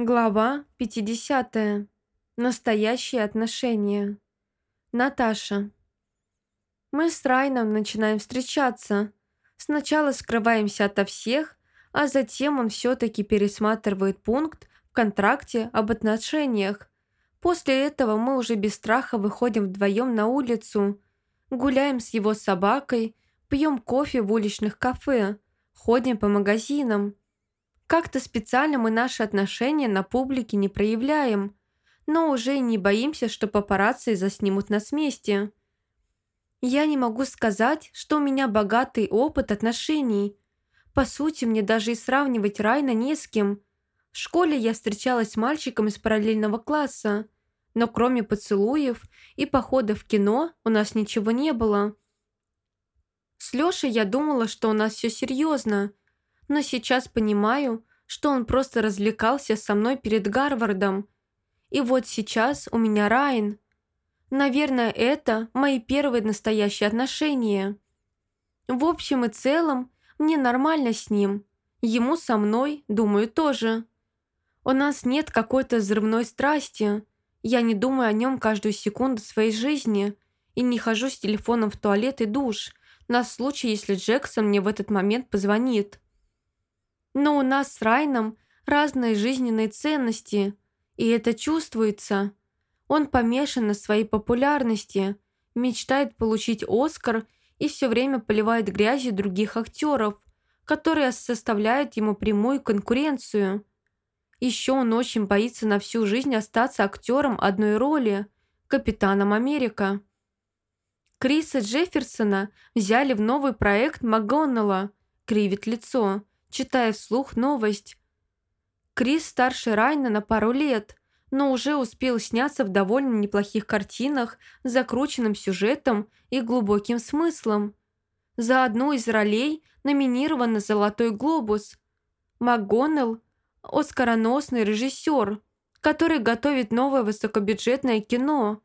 Глава 50. Настоящие отношения. Наташа. Мы с Райном начинаем встречаться. Сначала скрываемся ото всех, а затем он все-таки пересматривает пункт в контракте об отношениях. После этого мы уже без страха выходим вдвоем на улицу, гуляем с его собакой, пьем кофе в уличных кафе, ходим по магазинам. Как-то специально мы наши отношения на публике не проявляем, но уже и не боимся, что папарацци заснимут нас вместе. Я не могу сказать, что у меня богатый опыт отношений. По сути, мне даже и сравнивать Райна не с кем. В школе я встречалась с мальчиком из параллельного класса, но кроме поцелуев и похода в кино у нас ничего не было. С Лешей я думала, что у нас все серьезно, но сейчас понимаю, что он просто развлекался со мной перед Гарвардом. И вот сейчас у меня Райан. Наверное, это мои первые настоящие отношения. В общем и целом, мне нормально с ним. Ему со мной, думаю, тоже. У нас нет какой-то взрывной страсти. Я не думаю о нем каждую секунду своей жизни и не хожу с телефоном в туалет и душ на случай, если Джексон мне в этот момент позвонит. Но у нас с Райном разные жизненные ценности, и это чувствуется. Он помешан на своей популярности, мечтает получить Оскар и все время поливает грязью других актеров, которые составляют ему прямую конкуренцию. Еще он очень боится на всю жизнь остаться актером одной роли – Капитаном Америка. Криса Джефферсона взяли в новый проект МакГоннелла «Кривит лицо», читая вслух новость. Крис старше Райна на пару лет, но уже успел сняться в довольно неплохих картинах с закрученным сюжетом и глубоким смыслом. За одну из ролей номинирован на «Золотой глобус». МакГоннелл – оскароносный режиссер, который готовит новое высокобюджетное кино.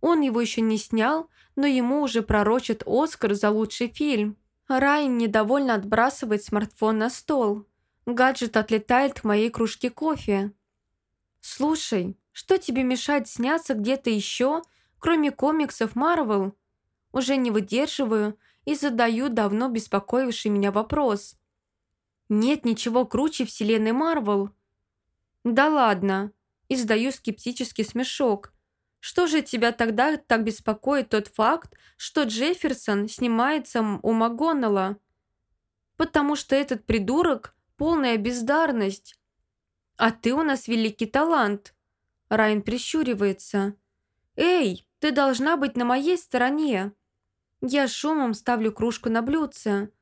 Он его еще не снял, но ему уже пророчат Оскар за лучший фильм. Райан недовольно отбрасывает смартфон на стол. Гаджет отлетает к моей кружке кофе. «Слушай, что тебе мешает сняться где-то еще, кроме комиксов Марвел?» Уже не выдерживаю и задаю давно беспокоивший меня вопрос. «Нет ничего круче вселенной Марвел». «Да ладно», – издаю скептический смешок. Что же тебя тогда так беспокоит тот факт, что Джефферсон снимается у МакГоннелла? Потому что этот придурок – полная бездарность. А ты у нас великий талант. Райан прищуривается. Эй, ты должна быть на моей стороне. Я шумом ставлю кружку на блюдце.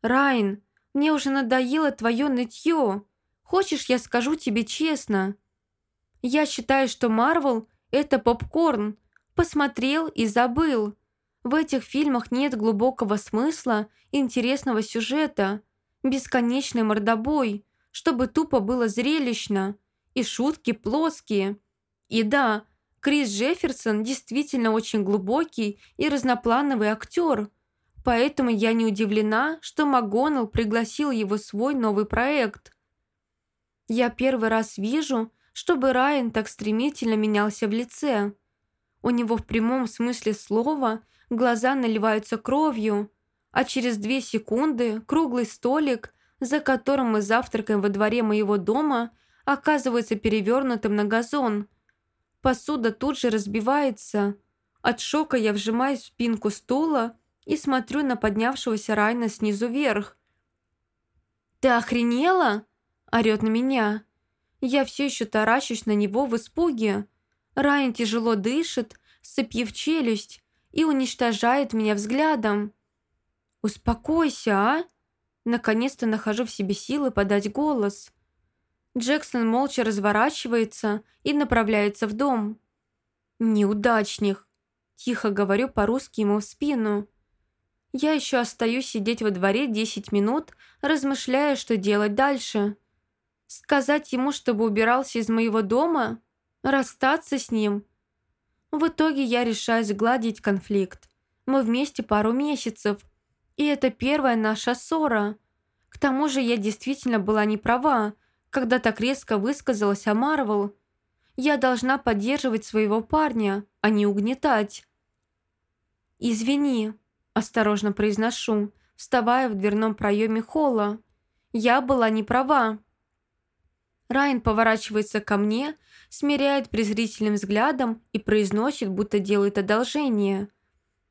Райан, мне уже надоело твое нытье. Хочешь, я скажу тебе честно? Я считаю, что Марвел – это попкорн. Посмотрел и забыл. В этих фильмах нет глубокого смысла интересного сюжета. Бесконечный мордобой, чтобы тупо было зрелищно. И шутки плоские. И да, Крис Джефферсон действительно очень глубокий и разноплановый актер. Поэтому я не удивлена, что МакГоннелл пригласил его в свой новый проект. Я первый раз вижу, чтобы Райан так стремительно менялся в лице. У него в прямом смысле слова глаза наливаются кровью, а через две секунды круглый столик, за которым мы завтракаем во дворе моего дома, оказывается перевернутым на газон. Посуда тут же разбивается. От шока я вжимаюсь в спинку стула и смотрю на поднявшегося Райна снизу вверх. «Ты охренела?» – орёт на меня. Я все еще таращусь на него в испуге. Райан тяжело дышит, сцепив челюсть, и уничтожает меня взглядом. «Успокойся, а?» Наконец-то нахожу в себе силы подать голос. Джексон молча разворачивается и направляется в дом. «Неудачник!» Тихо говорю по-русски ему в спину. Я еще остаюсь сидеть во дворе 10 минут, размышляя, что делать дальше. Сказать ему, чтобы убирался из моего дома? Расстаться с ним? В итоге я решаю сгладить конфликт. Мы вместе пару месяцев. И это первая наша ссора. К тому же я действительно была не права, когда так резко высказалась о Марвел. Я должна поддерживать своего парня, а не угнетать. «Извини», – осторожно произношу, вставая в дверном проеме холла. «Я была не права». Райан поворачивается ко мне, смиряет презрительным взглядом и произносит, будто делает одолжение.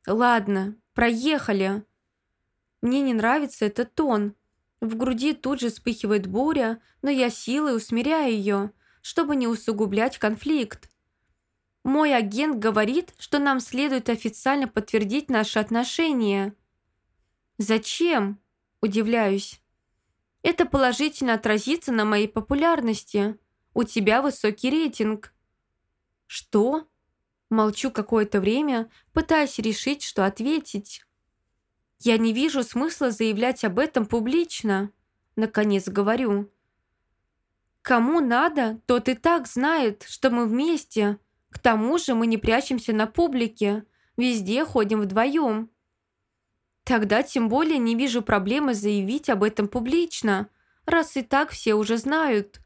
«Ладно, проехали». Мне не нравится этот тон. В груди тут же вспыхивает буря, но я силой усмиряю ее, чтобы не усугублять конфликт. Мой агент говорит, что нам следует официально подтвердить наши отношения. Зачем? Удивляюсь. Это положительно отразится на моей популярности. У тебя высокий рейтинг. Что? Молчу какое-то время, пытаясь решить, что ответить. Я не вижу смысла заявлять об этом публично. Наконец говорю. Кому надо, тот и так знает, что мы вместе, к тому же мы не прячемся на публике, везде ходим вдвоем. Тогда тем более не вижу проблемы заявить об этом публично, раз и так все уже знают.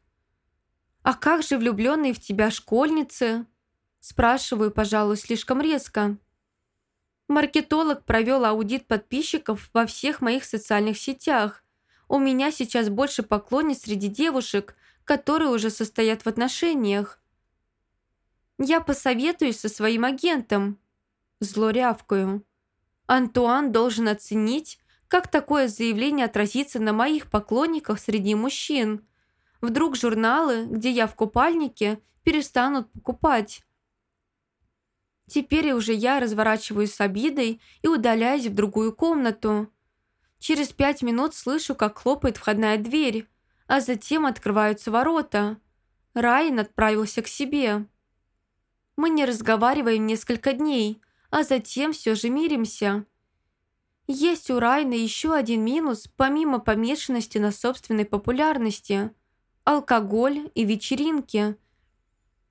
А как же влюбленные в тебя школьницы? Спрашиваю, пожалуй, слишком резко. Маркетолог провел аудит подписчиков во всех моих социальных сетях. У меня сейчас больше поклонниц среди девушек, которые уже состоят в отношениях. Я посоветуюсь со своим агентом. Зло рявкаю. Антуан должен оценить, как такое заявление отразится на моих поклонниках среди мужчин. Вдруг журналы, где я в купальнике, перестанут покупать. Теперь уже я разворачиваюсь с обидой и удаляюсь в другую комнату. Через пять минут слышу, как хлопает входная дверь, а затем открываются ворота. Райан отправился к себе. Мы не разговариваем несколько дней, а затем все же миримся. Есть у Райна еще один минус, помимо помешанности на собственной популярности – алкоголь и вечеринки.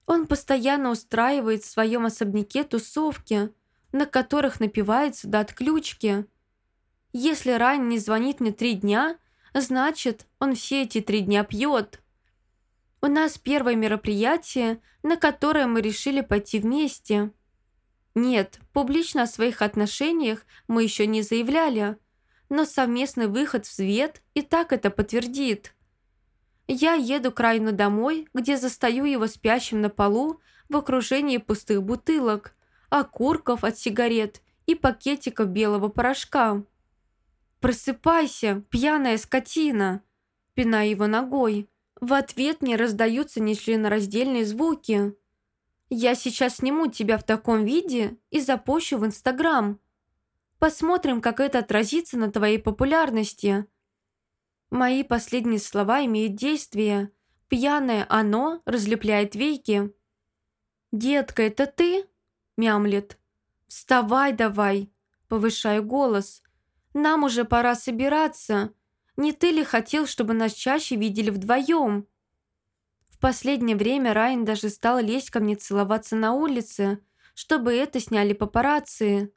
Он постоянно устраивает в своем особняке тусовки, на которых напивается до отключки. Если Райн не звонит мне три дня, значит, он все эти три дня пьет. У нас первое мероприятие, на которое мы решили пойти вместе. Нет, публично о своих отношениях мы еще не заявляли, но совместный выход в свет и так это подтвердит. Я еду к Райну домой, где застаю его спящим на полу в окружении пустых бутылок, окурков от сигарет и пакетиков белого порошка. «Просыпайся, пьяная скотина!» пиная его ногой. В ответ мне раздаются нечленораздельные звуки. «Я сейчас сниму тебя в таком виде и запущу в Инстаграм. Посмотрим, как это отразится на твоей популярности». Мои последние слова имеют действие. Пьяное оно разлепляет веки. «Детка, это ты?» – мямлет. «Вставай давай!» – повышаю голос. «Нам уже пора собираться. Не ты ли хотел, чтобы нас чаще видели вдвоем?» В последнее время Райан даже стал лезть ко мне целоваться на улице, чтобы это сняли папарацци.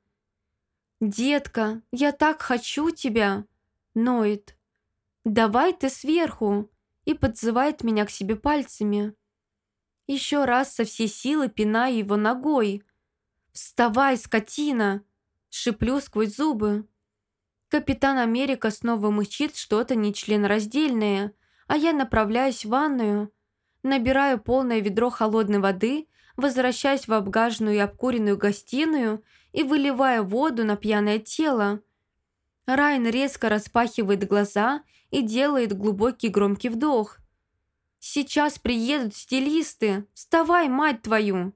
«Детка, я так хочу тебя!» – ноет. «Давай ты сверху!» и подзывает меня к себе пальцами. Еще раз со всей силы пинаю его ногой. «Вставай, скотина!» – шиплю сквозь зубы. Капитан Америка снова мычит что-то нечленораздельное, а я направляюсь в ванную. Набираю полное ведро холодной воды, возвращаюсь в обгаженную и обкуренную гостиную и выливаю воду на пьяное тело. Райан резко распахивает глаза и делает глубокий громкий вдох. «Сейчас приедут стилисты! Вставай, мать твою!»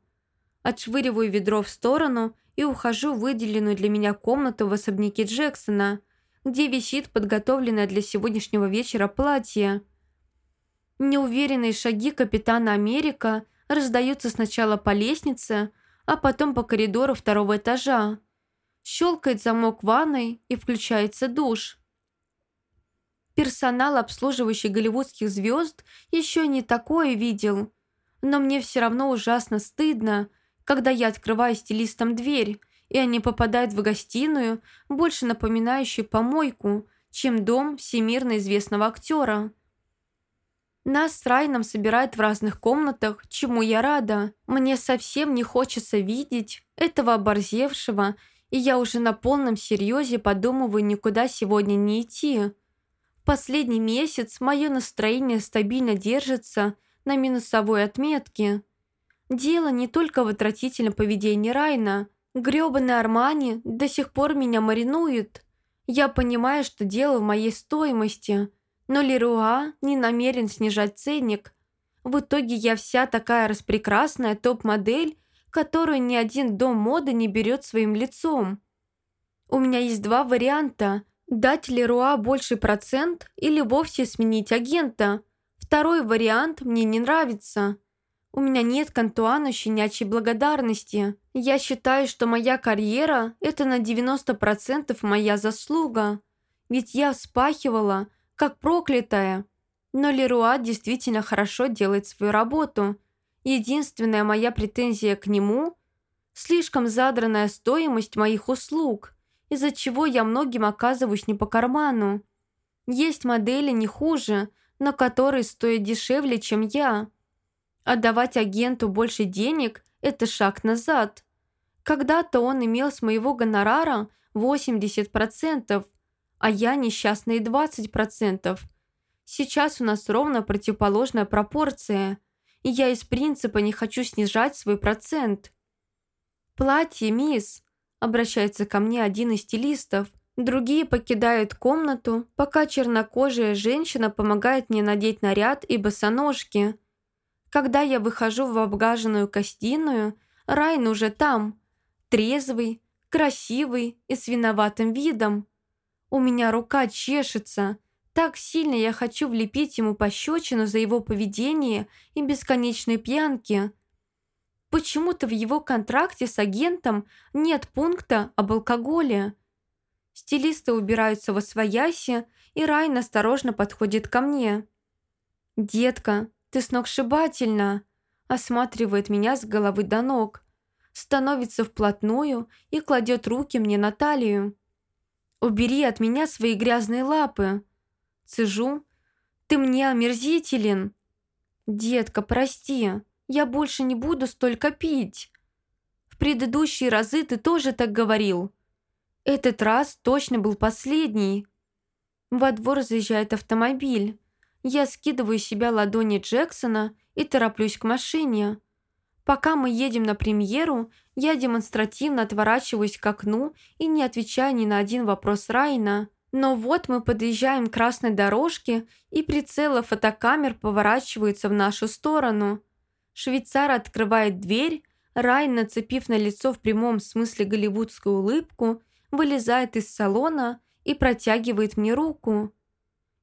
Отшвыриваю ведро в сторону и ухожу в выделенную для меня комнату в особняке Джексона, где висит подготовленное для сегодняшнего вечера платье. Неуверенные шаги капитана Америка раздаются сначала по лестнице, а потом по коридору второго этажа. Щелкает замок ванной и включается душ. Персонал, обслуживающий голливудских звезд, еще не такое видел. Но мне все равно ужасно стыдно, когда я открываю стилистам дверь, и они попадают в гостиную, больше напоминающую помойку, чем дом всемирно известного актера. Нас с Райном собирают в разных комнатах, чему я рада. Мне совсем не хочется видеть этого оборзевшего, и я уже на полном серьезе подумываю никуда сегодня не идти. Последний месяц мое настроение стабильно держится на минусовой отметке. Дело не только в отвратительном поведении Райна. Грёбаный Армани до сих пор меня маринует. Я понимаю, что дело в моей стоимости, но Леруа не намерен снижать ценник. В итоге я вся такая распрекрасная топ-модель, которую ни один дом моды не берет своим лицом. У меня есть два варианта – Дать Леруа больший процент или вовсе сменить агента. Второй вариант мне не нравится. У меня нет к Антуану щенячьей благодарности. Я считаю, что моя карьера – это на 90% моя заслуга. Ведь я вспахивала, как проклятая. Но Леруа действительно хорошо делает свою работу. Единственная моя претензия к нему – слишком задранная стоимость моих услуг – из-за чего я многим оказываюсь не по карману. Есть модели не хуже, но которые стоят дешевле, чем я. Отдавать агенту больше денег – это шаг назад. Когда-то он имел с моего гонорара 80%, а я несчастные 20%. Сейчас у нас ровно противоположная пропорция, и я из принципа не хочу снижать свой процент. «Платье, мисс», Обращается ко мне один из стилистов. Другие покидают комнату, пока чернокожая женщина помогает мне надеть наряд и босоножки. Когда я выхожу в обгаженную гостиную, Райн уже там, трезвый, красивый и с виноватым видом. У меня рука чешется. Так сильно я хочу влепить ему пощечину за его поведение и бесконечные пьянки – Почему-то в его контракте с агентом нет пункта об алкоголе. Стилисты убираются во свояси, и Райн осторожно подходит ко мне. «Детка, ты сногсшибательна!» осматривает меня с головы до ног, становится вплотную и кладет руки мне на талию. «Убери от меня свои грязные лапы!» Цежу. «Ты мне омерзителен!» «Детка, прости!» Я больше не буду столько пить. В предыдущие разы ты тоже так говорил. Этот раз точно был последний. Во двор заезжает автомобиль. Я скидываю с себя ладони Джексона и тороплюсь к машине. Пока мы едем на премьеру, я демонстративно отворачиваюсь к окну и не отвечаю ни на один вопрос Райна. Но вот мы подъезжаем к красной дорожке, и прицелы фотокамер поворачиваются в нашу сторону – Швейцар открывает дверь, Райн, нацепив на лицо в прямом смысле голливудскую улыбку, вылезает из салона и протягивает мне руку.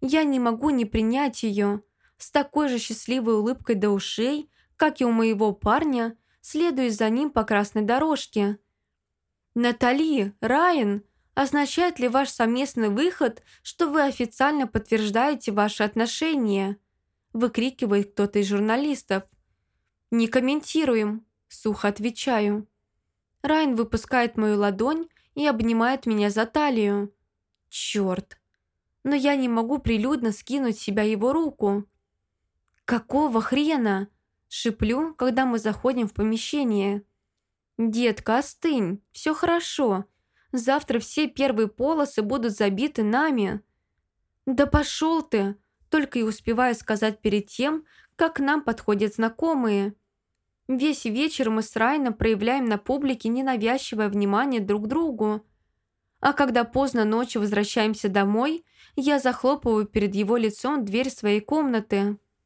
Я не могу не принять ее. С такой же счастливой улыбкой до ушей, как и у моего парня, следую за ним по красной дорожке. «Натали, Райан, означает ли ваш совместный выход, что вы официально подтверждаете ваши отношения?» выкрикивает кто-то из журналистов. «Не комментируем», – сухо отвечаю. Райн выпускает мою ладонь и обнимает меня за талию. Черт! Но я не могу прилюдно скинуть с себя его руку. «Какого хрена?» – шиплю, когда мы заходим в помещение. «Детка, остынь, все хорошо. Завтра все первые полосы будут забиты нами». «Да пошел ты!» – только и успеваю сказать перед тем, как к нам подходят знакомые. Весь вечер мы с Райном проявляем на публике ненавязчивое внимание друг другу. А когда поздно ночью возвращаемся домой, я захлопываю перед его лицом дверь своей комнаты.